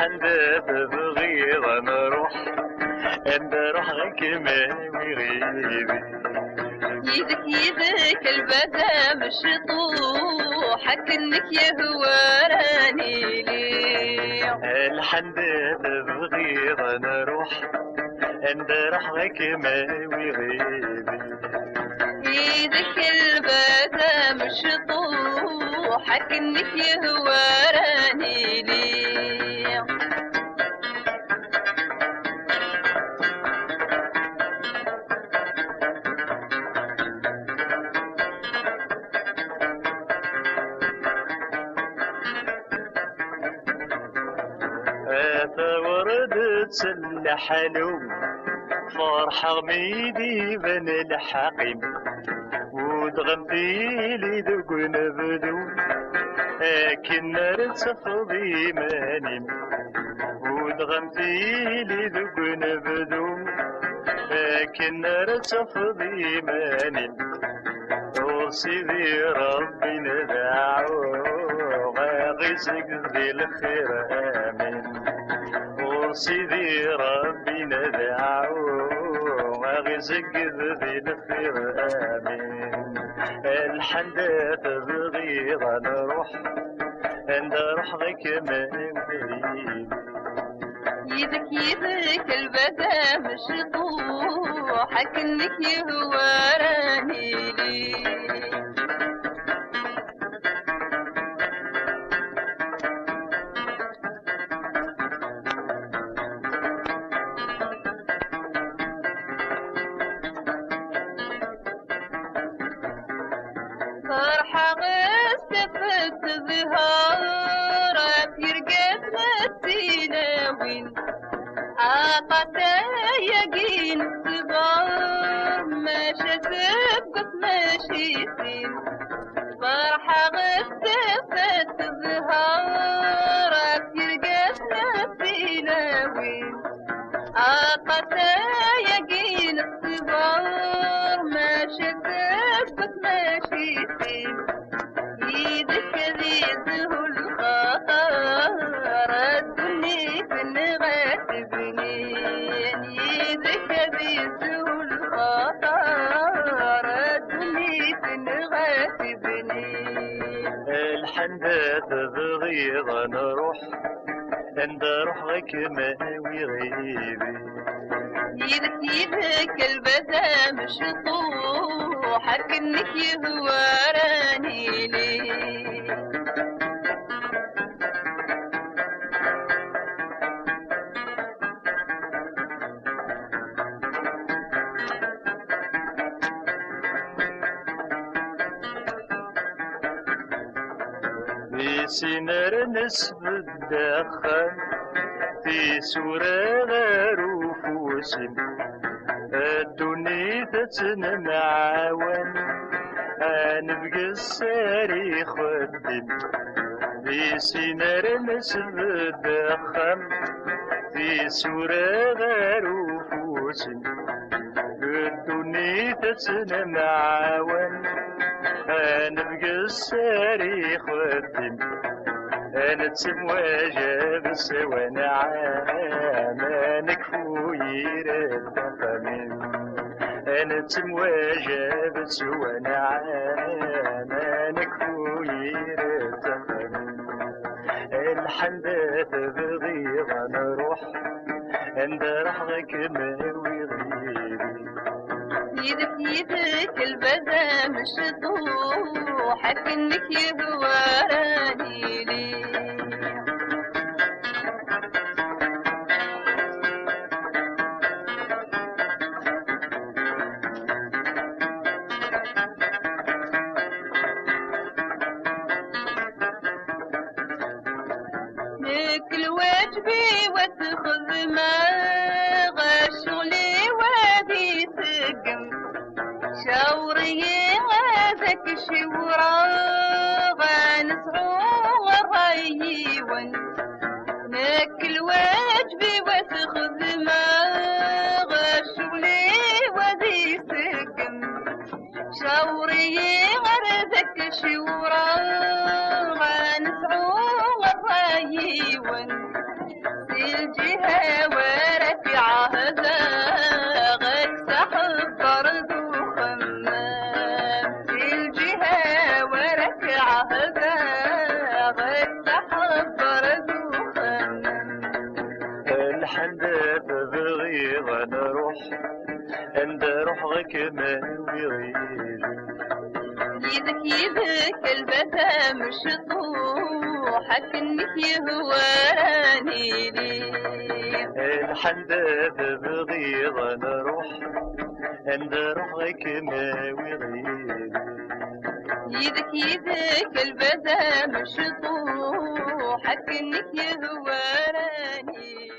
الحندة تبغيض نروح. عند غيك ما ويغيبي يدك يدك البدا مش طوحك إنك يهواراني لي الحندة تبغيض نروح. عند روح غيك ما ويغيبي يدك البدا مش طوحك إنك يهواراني حلو فرحة غميدي بن الحقيم. ودغمتي لي ذوق نبدو لكن رتفض إيماني ودغمتي لي ذوق نبدو لكن رتفض إيماني وسيدي ربي ندعو غيزك ذي الخير آمين. وسيدي ربي ندعو غيزك ذي الخير آمين. الحندة تبغي نروح عند روح غيك ما يدك يدك البدا مش طوحك انك يهواراني لي. مسيناوين عاقتا يقين الصغار ما شتبقت الحندة تبغي نروح عند روح غيك ما ويغيبي يدك يدك البدا مش طوحك انك يهواراني ليه سنر نسب الدخان في سورة وسن الدنيا تتنعاون نبقى الساري خدم في سنر نسب الدخان في سورة وسن الدنيا تتنعاون نبقى الساري خدم أنا تسمواجه بس وأنا عام نكفو يرد فمن أنا تسمواجه بس وأنا عام نكفو يرد فمن الحمد تبغي نروح عند ما ويغيبي يدك يدك البدا مش طوحك إنك يهواراني لي. نكل واجبي وتخذ ما غشغلي وادي تقم شاوري هذاك شورا غنسعو غرايون نكل واجبي وتخذ ما غشغلي وادي تقم شاوري غردك شورا غنسعو غرايون الجهة ورك عند روحك ما يغيب يدك يدك البسام شطوحك إنك يهواني لي الحندب بغيض نروح عند روحك ما يغيب يدك يدك البسام شطوحك إنك يهواني